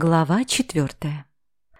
Глава четвертая.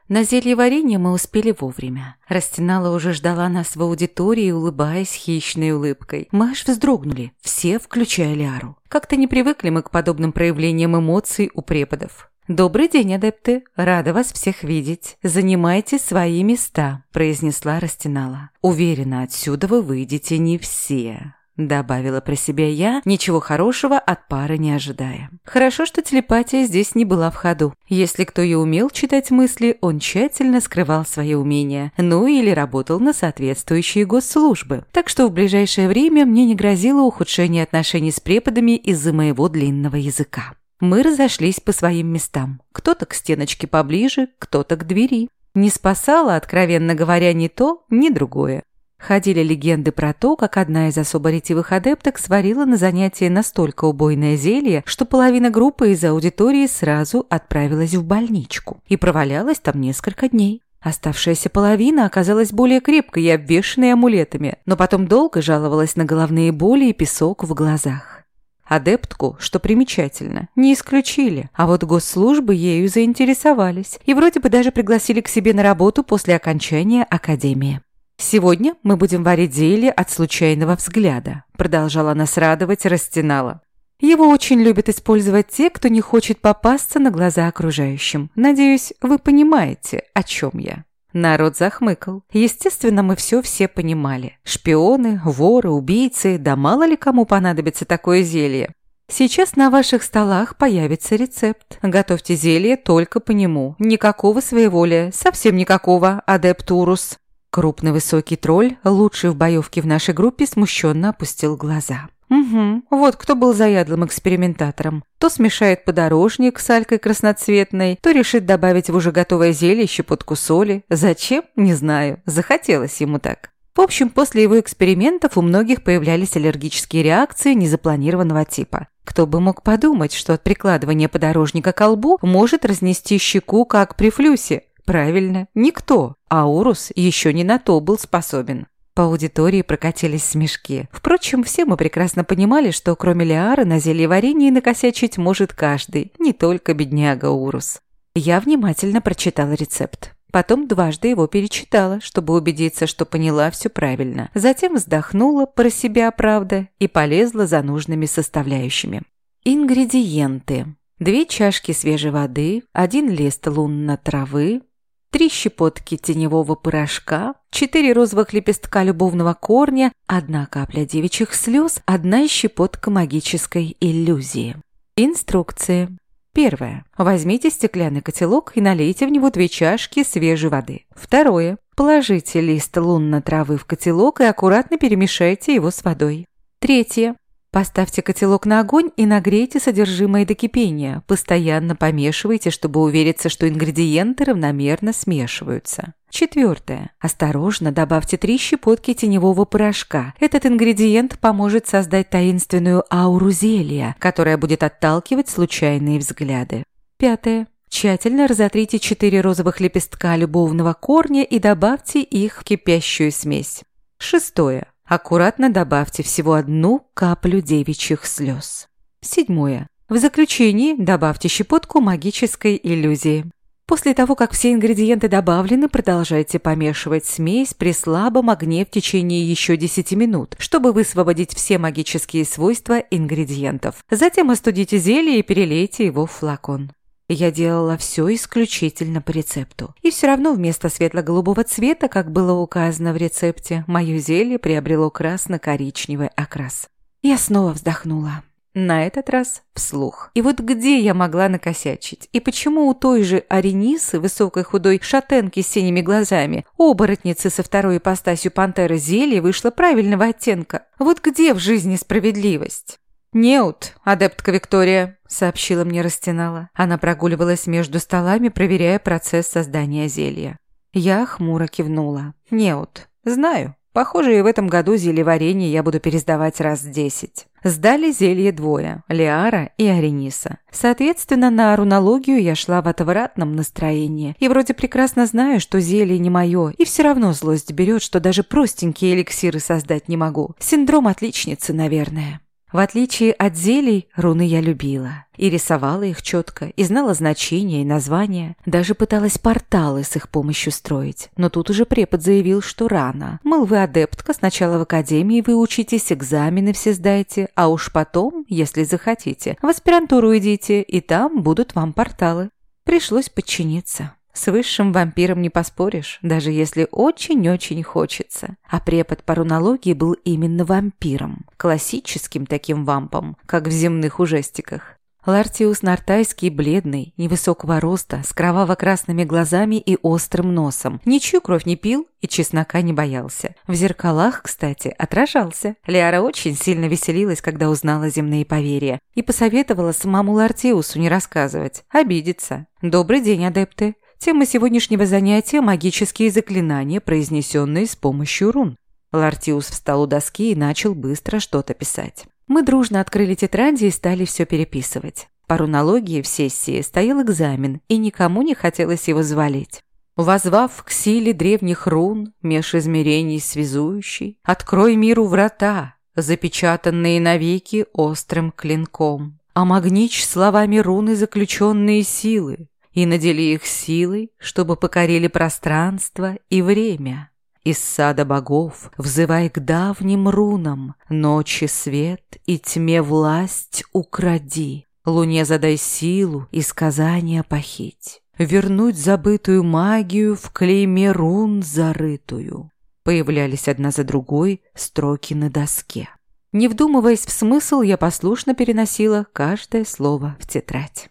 На зелье варенья мы успели вовремя. Растинала уже ждала нас в аудитории, улыбаясь хищной улыбкой. Мы аж вздрогнули, все, включая Лиару. Как-то не привыкли мы к подобным проявлениям эмоций у преподов. «Добрый день, адепты! Рада вас всех видеть. Занимайте свои места», – произнесла Растинала. «Уверена, отсюда вы выйдете не все». Добавила про себя я, ничего хорошего от пары не ожидая. Хорошо, что телепатия здесь не была в ходу. Если кто и умел читать мысли, он тщательно скрывал свои умения, ну или работал на соответствующие госслужбы. Так что в ближайшее время мне не грозило ухудшение отношений с преподами из-за моего длинного языка. Мы разошлись по своим местам. Кто-то к стеночке поближе, кто-то к двери. Не спасало, откровенно говоря, ни то, ни другое. Ходили легенды про то, как одна из особо ретивых адепток сварила на занятие настолько убойное зелье, что половина группы из аудитории сразу отправилась в больничку и провалялась там несколько дней. Оставшаяся половина оказалась более крепкой и обвешанной амулетами, но потом долго жаловалась на головные боли и песок в глазах. Адептку, что примечательно, не исключили, а вот госслужбы ею заинтересовались и вроде бы даже пригласили к себе на работу после окончания академии. «Сегодня мы будем варить зелье от случайного взгляда», продолжала нас радовать, растянала. Его очень любят использовать те, кто не хочет попасться на глаза окружающим. Надеюсь, вы понимаете, о чем я. Народ захмыкал. Естественно, мы все все понимали. Шпионы, воры, убийцы, да мало ли кому понадобится такое зелье. Сейчас на ваших столах появится рецепт. Готовьте зелье только по нему. Никакого своеволия, совсем никакого, адепт Урус. Крупный высокий тролль, лучший в боевке в нашей группе, смущенно опустил глаза. Угу, вот кто был заядлым экспериментатором. То смешает подорожник с алькой красноцветной, то решит добавить в уже готовое зелье щепотку соли. Зачем? Не знаю. Захотелось ему так. В общем, после его экспериментов у многих появлялись аллергические реакции незапланированного типа. Кто бы мог подумать, что от прикладывания подорожника к колбу может разнести щеку, как при флюсе. Правильно, никто. А Урус еще не на то был способен. По аудитории прокатились смешки. Впрочем, все мы прекрасно понимали, что кроме Лиары на зелье варенье накосячить может каждый, не только бедняга Урус. Я внимательно прочитала рецепт. Потом дважды его перечитала, чтобы убедиться, что поняла все правильно. Затем вздохнула про себя, правда, и полезла за нужными составляющими. Ингредиенты. Две чашки свежей воды, один лист лунной травы, три щепотки теневого порошка, четыре розовых лепестка любовного корня, одна капля девичьих слез, одна щепотка магической иллюзии. Инструкции. Первое. Возьмите стеклянный котелок и налейте в него две чашки свежей воды. Второе. Положите лист лунной травы в котелок и аккуратно перемешайте его с водой. Третье. Поставьте котелок на огонь и нагрейте содержимое до кипения. Постоянно помешивайте, чтобы увериться, что ингредиенты равномерно смешиваются. Четвертое. Осторожно добавьте три щепотки теневого порошка. Этот ингредиент поможет создать таинственную ауру зелья, которая будет отталкивать случайные взгляды. Пятое. Тщательно разотрите четыре розовых лепестка любовного корня и добавьте их в кипящую смесь. Шестое. Аккуратно добавьте всего одну каплю девичьих слез. Седьмое. В заключении добавьте щепотку магической иллюзии. После того, как все ингредиенты добавлены, продолжайте помешивать смесь при слабом огне в течение еще 10 минут, чтобы высвободить все магические свойства ингредиентов. Затем остудите зелье и перелейте его в флакон. Я делала все исключительно по рецепту. И все равно вместо светло-голубого цвета, как было указано в рецепте, мое зелье приобрело красно-коричневый окрас. Я снова вздохнула. На этот раз вслух. И вот где я могла накосячить? И почему у той же Аренисы, высокой худой шатенки с синими глазами, оборотницы со второй ипостасью пантеры зелья вышло правильного оттенка? Вот где в жизни справедливость? «Неут, адептка Виктория», — сообщила мне Растинала. Она прогуливалась между столами, проверяя процесс создания зелья. Я хмуро кивнула. «Неут, знаю. Похоже, и в этом году зелье варенье я буду пересдавать раз десять. Сдали зелье двое – Лиара и Арениса. Соответственно, на рунологию я шла в отвратном настроении. И вроде прекрасно знаю, что зелье не мое, и все равно злость берет, что даже простенькие эликсиры создать не могу. Синдром отличницы, наверное. В отличие от зелий, руны я любила. И рисовала их четко, и знала значения и названия. Даже пыталась порталы с их помощью строить. Но тут уже препод заявил, что рано. Мол, вы адептка, сначала в академии вы учитесь, экзамены все сдайте, а уж потом, если захотите, в аспирантуру идите, и там будут вам порталы. Пришлось подчиниться. С высшим вампиром не поспоришь, даже если очень-очень хочется. А препод по рунологии был именно вампиром. Классическим таким вампом, как в земных ужастиках. Лартиус Нартайский бледный, невысокого роста, с кроваво-красными глазами и острым носом. Ничью кровь не пил и чеснока не боялся. В зеркалах, кстати, отражался. Лиара очень сильно веселилась, когда узнала земные поверья. И посоветовала самому Лартиусу не рассказывать. Обидится. «Добрый день, адепты. Тема сегодняшнего занятия – магические заклинания, произнесенные с помощью рун. Лартиус встал у доски и начал быстро что-то писать. Мы дружно открыли тетради и стали все переписывать. По рунологии в сессии стоял экзамен, и никому не хотелось его звалить. Возвав к силе древних рун, меж измерений связующий, открой миру врата, запечатанные навеки острым клинком. Омагничь словами руны заключенные силы, и надели их силой, чтобы покорили пространство и время. Из сада богов взывай к давним рунам, ночи свет и тьме власть укради. Луне задай силу и сказания похить. Вернуть забытую магию в клейме рун зарытую. Появлялись одна за другой строки на доске. Не вдумываясь в смысл, я послушно переносила каждое слово в тетрадь.